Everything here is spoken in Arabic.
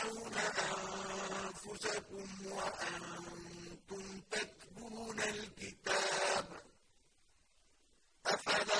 تنسون أَنفُسَكُمْ وَأَنتُمْ تَتْلُونَ الْكِتَابَ ۚ أَفَلَا